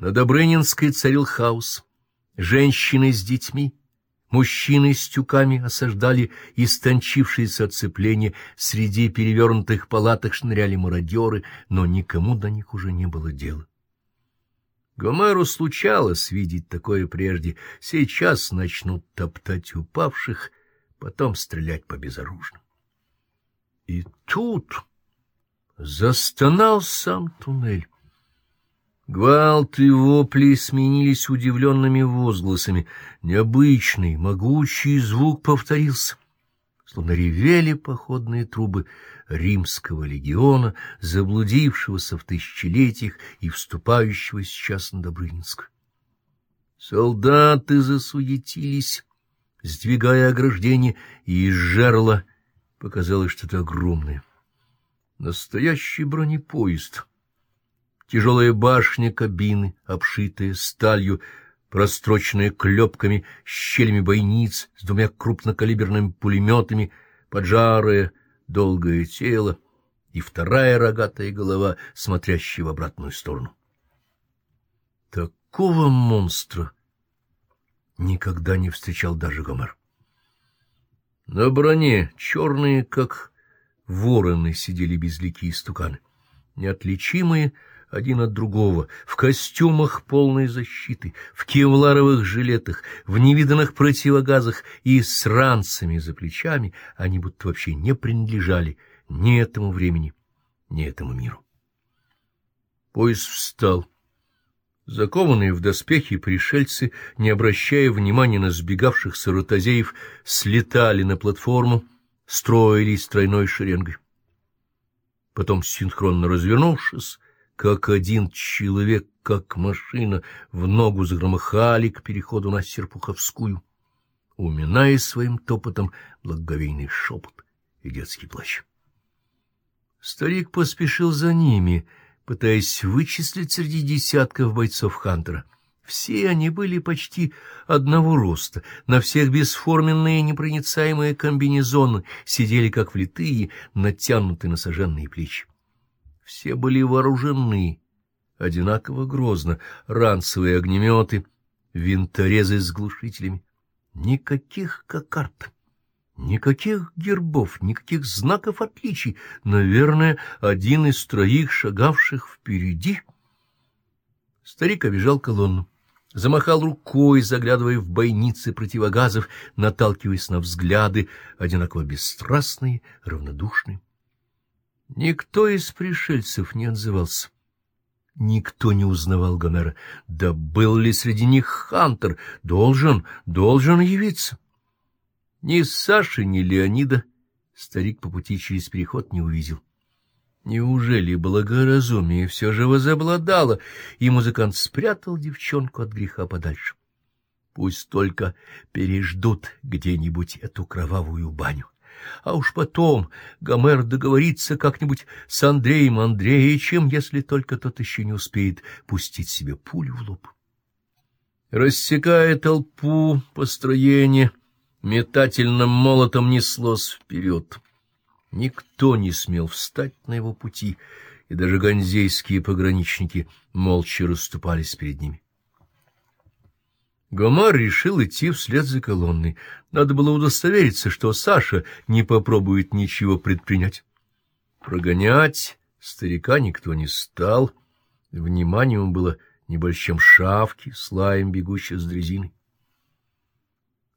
На Добрынинской царил хаос. Женщины с детьми, мужчины с тюками осаждали истончившееся оцепление, среди перевернутых палаток шныряли мародеры, но никому до них уже не было дела. Гомеру случалось видеть такое прежде. Сейчас начнут топтать упавших, потом стрелять по безоружным. И тут застонал сам туннель. Гвалт и вопли сменились удивленными возгласами. Необычный, могучий звук повторился. Словно ревели походные трубы римского легиона, заблудившегося в тысячелетиях и вступающего сейчас на Добрынинск. Солдаты засуетились, сдвигая ограждение, и из жерла показалось что-то огромное. Настоящий бронепоезд — тяжелая башня кабины, обшитая сталью, простроченная клепками, щелями бойниц с двумя крупнокалиберными пулеметами, поджарое долгое тело и вторая рогатая голова, смотрящая в обратную сторону. Такого монстра никогда не встречал даже Гомер. На броне черные, как вороны, сидели безликие стуканы, неотличимые один от другого, в костюмах полной защиты, в кевларовых жилетах, в невиданных противогазах и с ранцами за плечами, они будто вообще не принадлежали ни этому времени, ни этому миру. Поезд встал. Закованные в доспехи пришельцы, не обращая внимания на сбегавшихся ротозеев, слетали на платформу, строились тройной шеренгой. Потом, синхронно развернувшись, как один человек, как машина, в ногу загромыхали к переходу на Серпуховскую, уминая своим топотом благоговейный шепот и детский плащ. Старик поспешил за ними, пытаясь вычислить среди десятков бойцов Хантера. Все они были почти одного роста, на всех бесформенные непроницаемые комбинезоны сидели как влитые, натянутые на сожженные плечи. Все были вооружены одинаково грозно, ранцевые огнеметы, винторезы с глушителями. Никаких кокард, никаких гербов, никаких знаков отличий. Наверное, один из троих шагавших впереди. Старик обежал колонну замахал рукой, заглядывая в бойницы противогазов, наталкиваясь на взгляды, одинаково бесстрастные, равнодушные. Никто из пришельцев не отзывался. Никто не узнавал Гомера. Да был ли среди них Хантер? Должен, должен явиться. Ни Саши, ни Леонида старик по пути через переход не увидел. Неужели благоразумие все же возобладало, и музыкант спрятал девчонку от греха подальше? Пусть только переждут где-нибудь эту кровавую баню. А уж потом Гомер договорится как-нибудь с Андреем Андреевичем, если только тот еще не успеет пустить себе пулю в лоб. Рассекая толпу, построение метательным молотом неслось вперед. Никто не смел встать на его пути, и даже ганзейские пограничники молча расступались перед ними. Гомар решил идти вслед за колонной. Надо было удостовериться, что Саша не попробует ничего предпринять. Прогонять старика никто не стал. Вниманием было небольшим шавки с лаем, бегущей с дрезиной.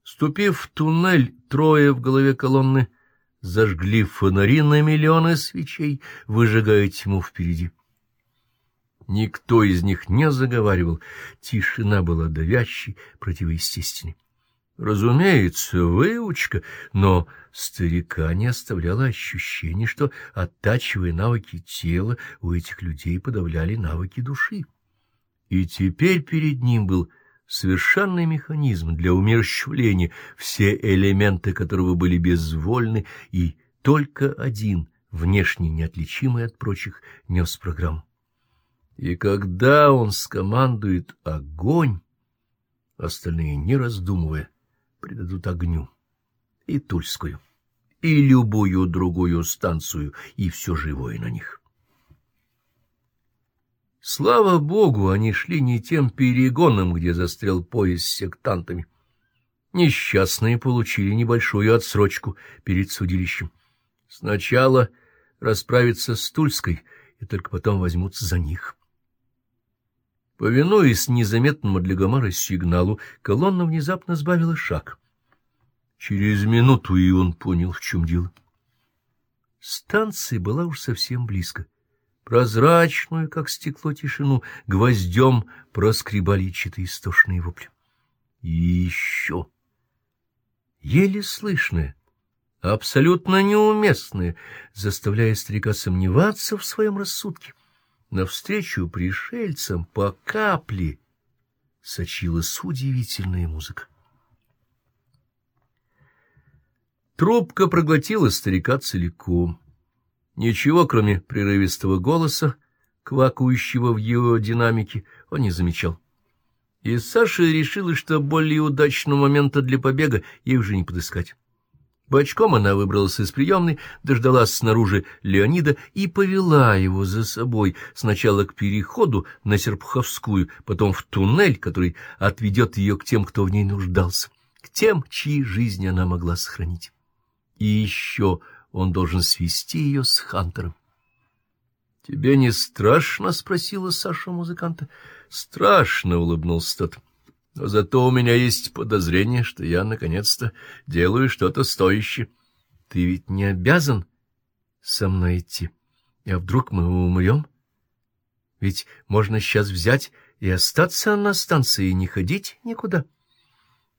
Ступив в туннель, трое в голове колонны зажгли фонари на миллионы свечей, выжигая тьму впереди. Никто из них не заговаривал, тишина была давящей, противоестественной. Разумеется, выучка, но старика не оставляло ощущение, что, оттачивая навыки тела, у этих людей подавляли навыки души. И теперь перед ним был совершенный механизм для умерщвления, все элементы которого были безвольны, и только один, внешне неотличимый от прочих, нес программу. И когда он скомандует огонь, остальные, не раздумывая, придадут огню и Тульскую, и любую другую станцию, и все живое на них. Слава богу, они шли не тем перегоном, где застрял поезд с сектантами. Несчастные получили небольшую отсрочку перед судилищем. Сначала расправиться с Тульской, и только потом возьмутся за них. Повинуясь незаметному для Гомара сигналу, колонна внезапно сбавила шаг. Через минуту и он понял, в чем дело. Станция была уж совсем близко. Прозрачную, как стекло, тишину гвоздем проскребали чьи-то истошные вопли. И еще еле слышное, абсолютно неуместное, заставляя старика сомневаться в своем рассудке. Навстречу пришельцам по капле сочилась удивительная музыка. Трубка проглотила старика целиком. Ничего, кроме прерывистого голоса, квакающего в его динамике, он не замечал. И Саша решила, что более удачного момента для побега ей уже не подыскать. Бочком она выбралась из приемной, дождалась снаружи Леонида и повела его за собой сначала к переходу на Серпуховскую, потом в туннель, который отведет ее к тем, кто в ней нуждался, к тем, чьи жизни она могла сохранить. И еще он должен свести ее с Хантером. — Тебе не страшно? — спросила Саша музыканта. — Страшно, — улыбнулся тот. — Но зато у меня есть подозрение, что я, наконец-то, делаю что-то стоящее. — Ты ведь не обязан со мной идти. А вдруг мы умрем? Ведь можно сейчас взять и остаться на станции и не ходить никуда.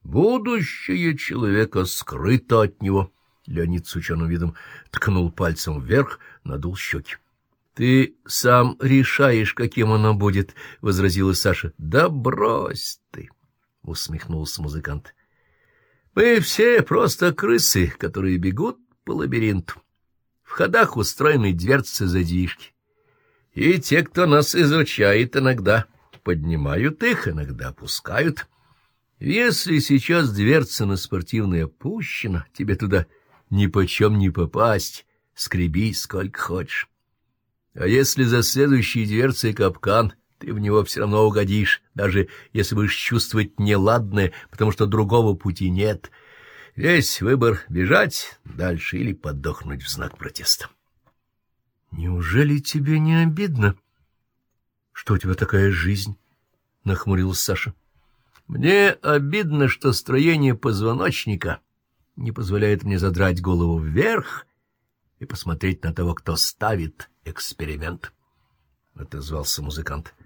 Будущее человека скрыто от него. Леонид с ученым видом ткнул пальцем вверх, надул щеки. — Ты сам решаешь, каким оно будет, — возразила Саша. — Да брось ты! — усмехнулся музыкант. — Мы все просто крысы, которые бегут по лабиринту. В ходах устроены дверцы-задвижки. И те, кто нас изучает, иногда поднимают их, иногда опускают. Если сейчас дверца на спортивной опущена, тебе туда ни почем не попасть, скреби сколько хочешь. А если за следующей дверцей капкан, ты в него все равно угодишь, даже если будешь чувствовать неладное, потому что другого пути нет. Весь выбор — бежать дальше или подохнуть в знак протеста. — Неужели тебе не обидно, что у тебя такая жизнь? — нахмурилась Саша. — Мне обидно, что строение позвоночника — не позволяет мне задрать голову вверх и посмотреть на того, кто ставит эксперимент, — отозвался музыкант. —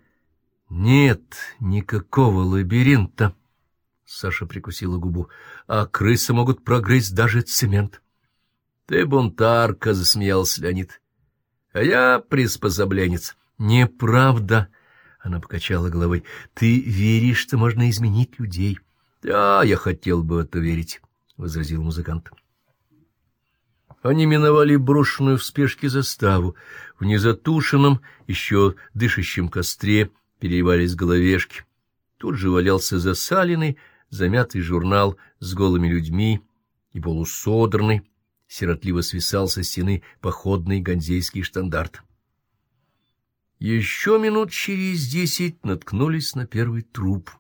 Нет никакого лабиринта, — Саша прикусила губу, — а крысы могут прогрызть даже цемент. — Ты бунтарка, — засмеялся Леонид. — А я приспособленец. — Неправда, — она покачала головой. — Ты веришь, что можно изменить людей? — Да, я хотел бы в это верить. — возразил музыкант. Они миновали брошенную в спешке заставу. В незатушенном, еще дышащем костре переливались головешки. Тут же валялся засаленный, замятый журнал с голыми людьми и полусодранный, сиротливо свисал со стены походный ганзейский штандарт. Еще минут через десять наткнулись на первый труп.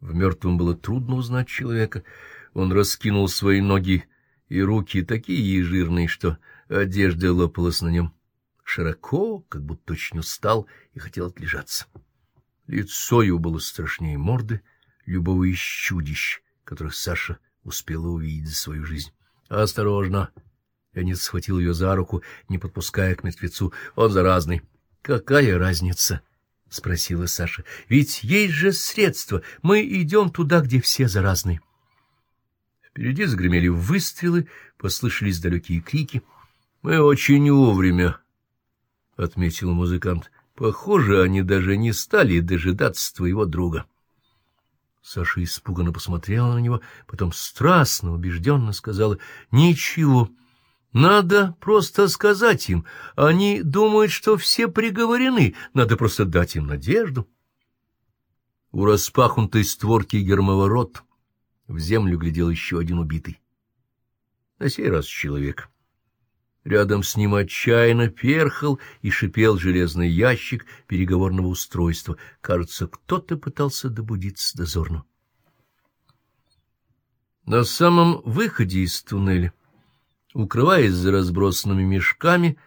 В мертвом было трудно узнать человека — он раскинул свои ноги и руки, такие жирные, что одежда лопалась на нем. Широко, как будто очень устал и хотел отлежаться. Лицо его было страшнее морды любого из чудищ, которых Саша успела увидеть за свою жизнь. «Осторожно!» Леонид схватил ее за руку, не подпуская к мертвецу. «Он заразный». «Какая разница?» — спросила Саша. «Ведь есть же средства. Мы идем туда, где все заразные». Впереди загремели выстрелы, послышались далекие крики. — Мы очень вовремя, — отметил музыкант. — Похоже, они даже не стали дожидаться твоего друга. Саша испуганно посмотрела на него, потом страстно, убежденно сказала, — Ничего, надо просто сказать им. Они думают, что все приговорены, надо просто дать им надежду. У распахнутой створки гермоворот в землю глядел еще один убитый. На сей раз человек. Рядом с ним отчаянно перхал и шипел железный ящик переговорного устройства. Кажется, кто-то пытался добудиться дозорно. На самом выходе из туннеля, укрываясь за разбросанными мешками,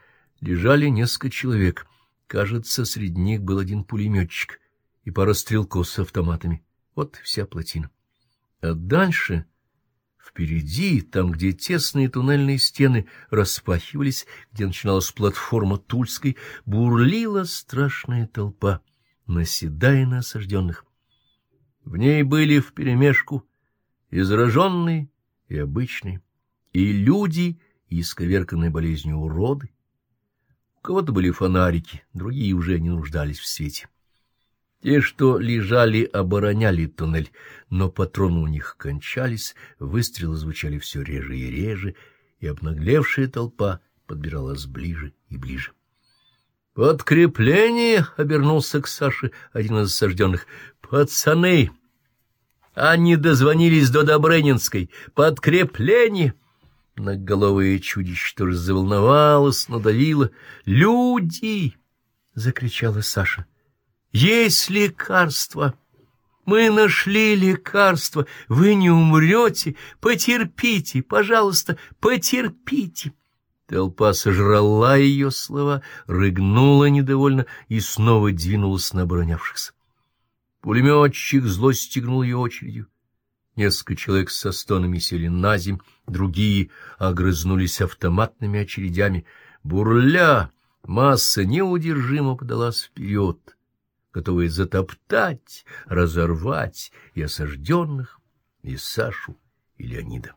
лежали несколько человек. Кажется, среди них был один пулеметчик и пара стрелков с автоматами. Вот вся плотина. А дальше Впереди, там, где тесные туннельные стены распахивались, где начиналась платформа Тульской, бурлила страшная толпа, наседая на осажденных. В ней были вперемешку и зараженные, и обычные, и люди, и исковерканные болезнью уроды. У кого-то были фонарики, другие уже не нуждались в свете. Те, что лежали, обороняли туннель, но патроны у них кончались, выстрелы звучали все реже и реже, и обнаглевшая толпа подбиралась ближе и ближе. «Подкрепление!» — обернулся к Саше один из осажденных. «Пацаны! Они дозвонились до Добрынинской! Подкрепление!» Многоголовое чудище тоже заволновалось, надавило. «Люди!» — закричала Саша. Есть лекарство. Мы нашли лекарство. Вы не умрете. Потерпите, пожалуйста, потерпите. Толпа сожрала ее слова, рыгнула недовольно и снова двинулась на оборонявшихся. Пулеметчик зло стегнул ее очередью. Несколько человек со стонами сели на земь, другие огрызнулись автоматными очередями. Бурля, масса неудержимо подалась вперед готовые затоптать, разорвать и осажденных, и Сашу, и Леонида.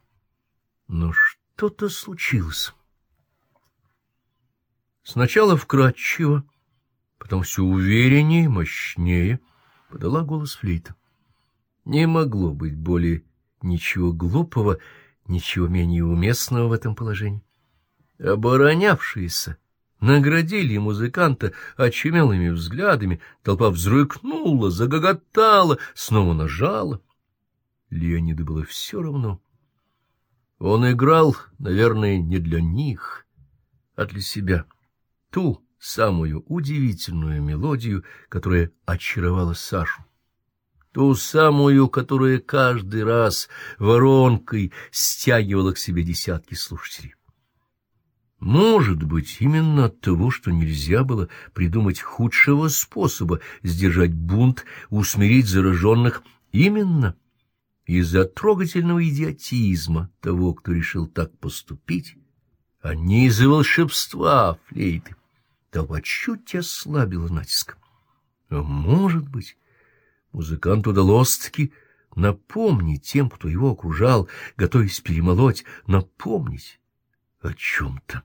Но что-то случилось. Сначала вкратчиво, потом все увереннее, мощнее подала голос флейта. Не могло быть более ничего глупого, ничего менее уместного в этом положении. Оборонявшиеся Наградили музыканта очумелыми взглядами, толпа взрыкнула, загоготала, снова нажала. Леониду было все равно. Он играл, наверное, не для них, а для себя. Ту самую удивительную мелодию, которая очаровала Сашу. Ту самую, которая каждый раз воронкой стягивала к себе десятки слушателей. Может быть, именно от того, что нельзя было придумать худшего способа сдержать бунт, усмирить зараженных, именно из-за трогательного идиотизма того, кто решил так поступить, а не из-за волшебства флейты. Толпа чуть ослабила натиск. А может быть, музыканту удалось-таки напомнить тем, кто его окружал, готовясь перемолоть, напомнить о чем-то.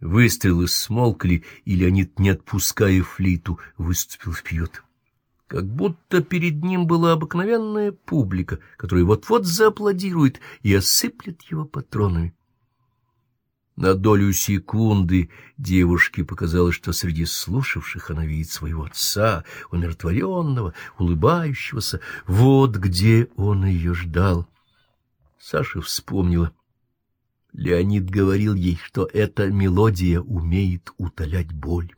Выстрелы смолкли, и Леонид, не отпуская флейту, выступил вперед. Как будто перед ним была обыкновенная публика, которая вот-вот зааплодирует и осыплет его патронами. На долю секунды девушке показалось, что среди слушавших она видит своего отца, умиротворенного, улыбающегося. Вот где он ее ждал. Саша вспомнила — Леонид говорил ей, что эта мелодия умеет утолять боль.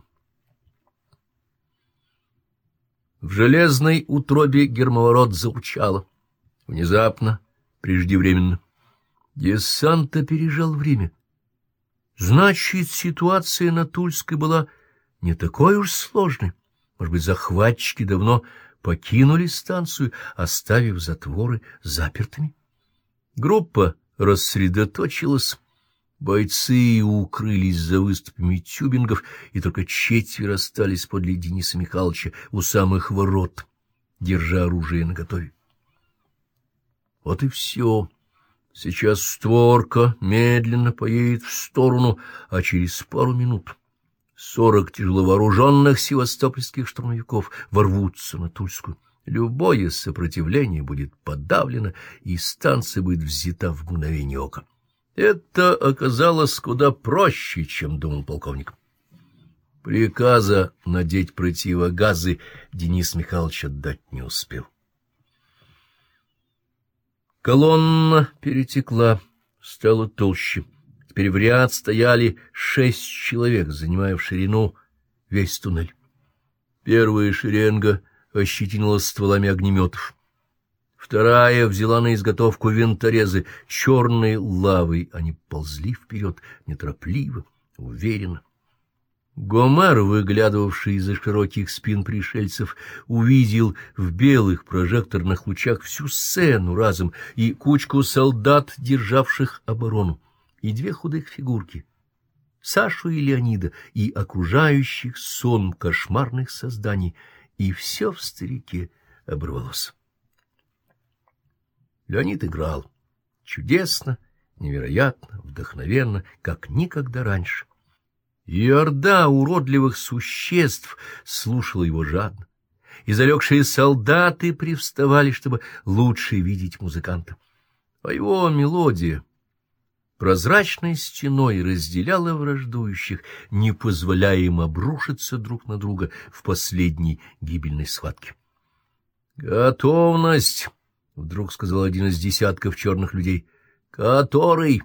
В железной утробе гермоворот заурчало. Внезапно, преждевременно. Десант опережал время. Значит, ситуация на Тульской была не такой уж сложной. Может быть, захватчики давно покинули станцию, оставив затворы запертыми? Группа рассредоточилась. Бойцы укрылись за выступами тюбингов, и только четверо остались подле Дениса Михайловича у самых ворот, держа оружие наготове. Вот и все. Сейчас створка медленно поедет в сторону, а через пару минут сорок тяжеловооруженных севастопольских штурмовиков ворвутся на Тульскую. Любое сопротивление будет подавлено, и станция будет взята в мгновение ока. Это оказалось куда проще, чем думал полковник. Приказа надеть противогазы Денис Михайлович отдать не успел. Колонна перетекла, стала толще. Теперь в ряд стояли шесть человек, занимая в ширину весь туннель. Первая шеренга ощетинилась стволами огнеметов. Вторая взяла на изготовку винторезы черной лавой. Они ползли вперед неторопливо, уверенно. Гомер, выглядывавший из-за широких спин пришельцев, увидел в белых прожекторных лучах всю сцену разом и кучку солдат, державших оборону, и две худых фигурки — Сашу и Леонида, и окружающих сон кошмарных созданий, и все в старике оборвалось. Леонид играл чудесно, невероятно, вдохновенно, как никогда раньше. И орда уродливых существ слушала его жадно, и залегшие солдаты привставали, чтобы лучше видеть музыканта. А его мелодия прозрачной стеной разделяла враждующих, не позволяя им обрушиться друг на друга в последней гибельной схватке. «Готовность!» — вдруг сказал один из десятков черных людей. «Который?»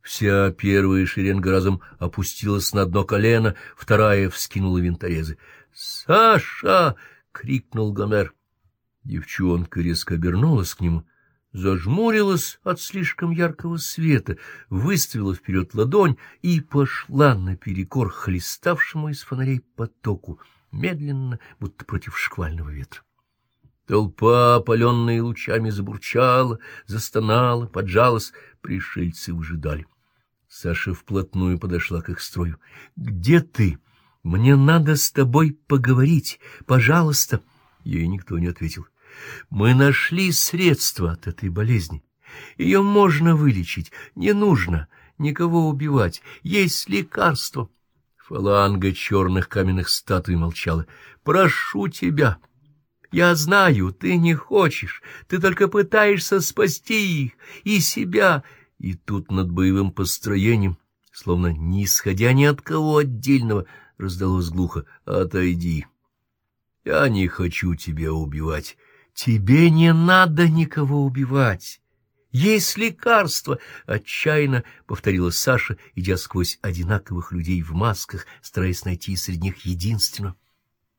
Вся первая шеренга разом опустилась на дно колено, вторая вскинула винторезы. «Саша!» — крикнул Гомер. Девчонка резко обернулась к нему, зажмурилась от слишком яркого света, выставила вперед ладонь и пошла наперекор хлеставшему из фонарей потоку, медленно, будто против шквального ветра. Толпа, опаленная лучами, забурчала, застонала, поджалась, пришельцы выжидали. Саша вплотную подошла к их строю. — Где ты? Мне надо с тобой поговорить. Пожалуйста. Ей никто не ответил. — Мы нашли средства от этой болезни. Ее можно вылечить. Не нужно никого убивать. Есть лекарство. Фаланга черных каменных статуй молчала. — Прошу тебя. Я знаю, ты не хочешь. Ты только пытаешься спасти их и себя. И тут над боевым построением, словно не исходя ни от кого отдельного, раздалось глухо «Отойди! Я не хочу тебя убивать. Тебе не надо никого убивать. Есть лекарство!» — отчаянно повторила Саша, идя сквозь одинаковых людей в масках, стараясь найти среди них единственного.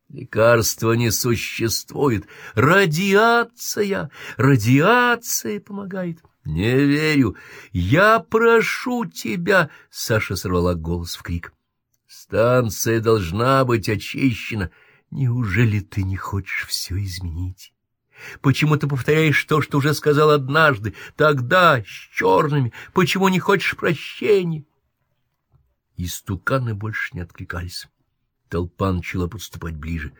Лекарства не существует. Радиация! Радиация помогает. Не верю. Я прошу тебя, Саша сорвала голос в крик. Станция должна быть очищена. Неужели ты не хочешь все изменить? Почему ты повторяешь то, что уже сказал однажды, тогда, с черными? Почему не хочешь прощения? Истуканы больше не откликались. Толпа начала подступать ближе.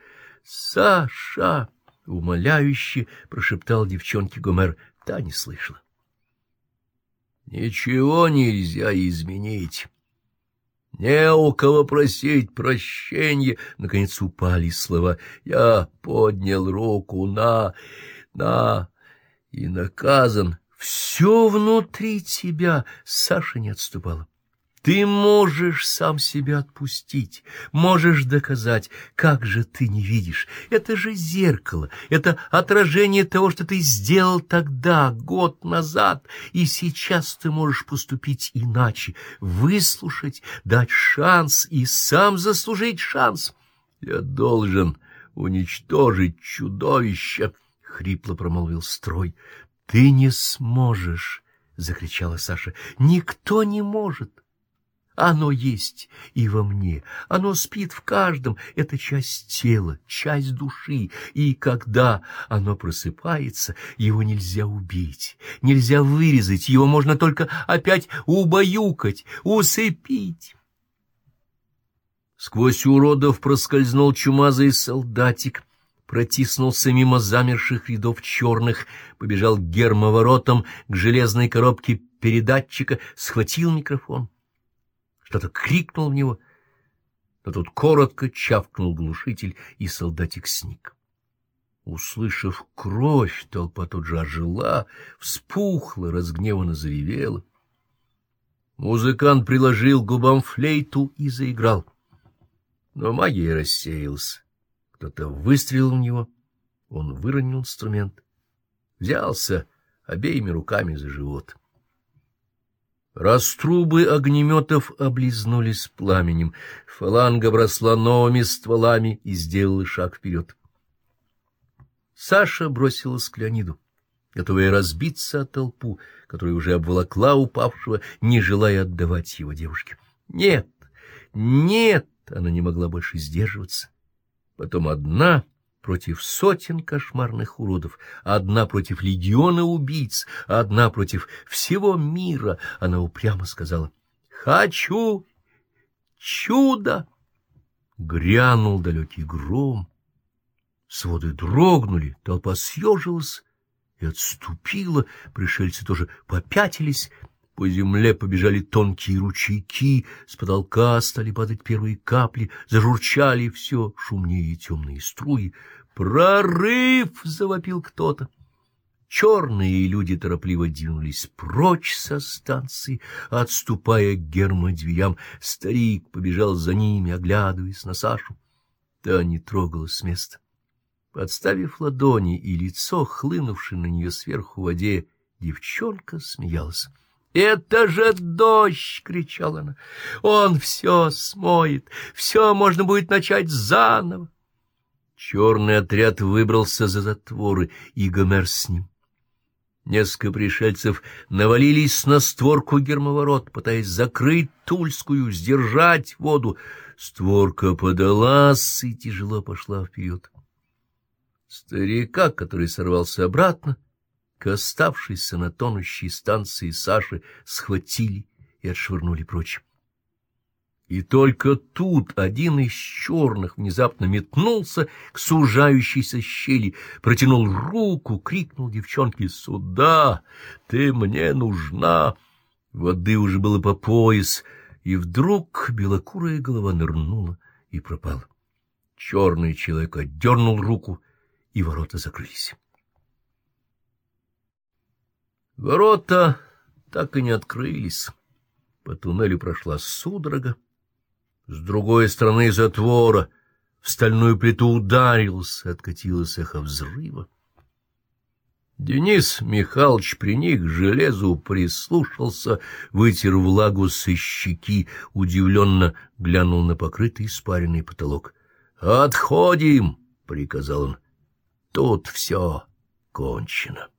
«Саша!» — умоляюще прошептал девчонке Гомер. Та не слышала. Ничего нельзя изменить. Не у кого просить прощения. Наконец упали слова. Я поднял руку на... на... и наказан. Все внутри тебя. Саша не отступала. Ты можешь сам себя отпустить, можешь доказать, как же ты не видишь. Это же зеркало, это отражение того, что ты сделал тогда, год назад, и сейчас ты можешь поступить иначе, выслушать, дать шанс и сам заслужить шанс. Я должен уничтожить чудовище, — хрипло промолвил строй. — Ты не сможешь, — закричала Саша. — Никто не может. Оно есть и во мне, оно спит в каждом, это часть тела, часть души, и когда оно просыпается, его нельзя убить, нельзя вырезать, его можно только опять убаюкать, усыпить. Сквозь уродов проскользнул чумазый солдатик, протиснулся мимо замерших рядов черных, побежал гермоворотом к железной коробке передатчика, схватил микрофон кто-то крикнул в него, но тут коротко чавкнул глушитель, и солдатик сник. Услышав кровь, толпа тут же ожила, вспухла, разгневанно заревела. Музыкант приложил губам флейту и заиграл. Но магия рассеялась. Кто-то выстрелил в него, он выронил инструмент, взялся обеими руками за живот. Раструбы огнеметов облизнулись пламенем, фаланга бросла новыми стволами и сделала шаг вперед. Саша бросилась к Леониду, готовая разбиться о толпу, которая уже обволокла упавшего, не желая отдавать его девушке. Нет, нет, она не могла больше сдерживаться. Потом одна против сотен кошмарных уродов, одна против легиона убийц, одна против всего мира, она упрямо сказала «Хочу чудо!» Грянул далекий гром, своды дрогнули, толпа съежилась и отступила, пришельцы тоже попятились, по земле побежали тонкие ручейки, с потолка стали падать первые капли, зажурчали все шумнее темные струи. «Прорыв!» — завопил кто-то. Черные люди торопливо двинулись прочь со станции, отступая к гермодверям. Старик побежал за ними, оглядываясь на Сашу. Та не трогалась с места. Подставив ладони и лицо, хлынувшее на нее сверху в воде, девчонка смеялась. «Это же дождь!» — кричала она. «Он все смоет, все можно будет начать заново!» Черный отряд выбрался за затворы, и Гомер с ним. Несколько пришельцев навалились на створку гермоворот, пытаясь закрыть Тульскую, сдержать воду. Створка подалась и тяжело пошла вперед. Старика, который сорвался обратно, оставшейся на тонущей станции Саши схватили и отшвырнули прочь. И только тут один из черных внезапно метнулся к сужающейся щели, протянул руку, крикнул девчонке «Сюда! Ты мне нужна!» Воды уже было по пояс, и вдруг белокурая голова нырнула и пропала. Черный человек отдернул руку, и ворота закрылись. Ворота так и не открылись. По туннелю прошла судорога. С другой стороны затвора в стальную плиту ударился, откатилось эхо взрыва. Денис Михайлович приник к железу, прислушался, вытер влагу со щеки, удивленно глянул на покрытый испаренный потолок. — Отходим! — приказал он. — Тут все кончено.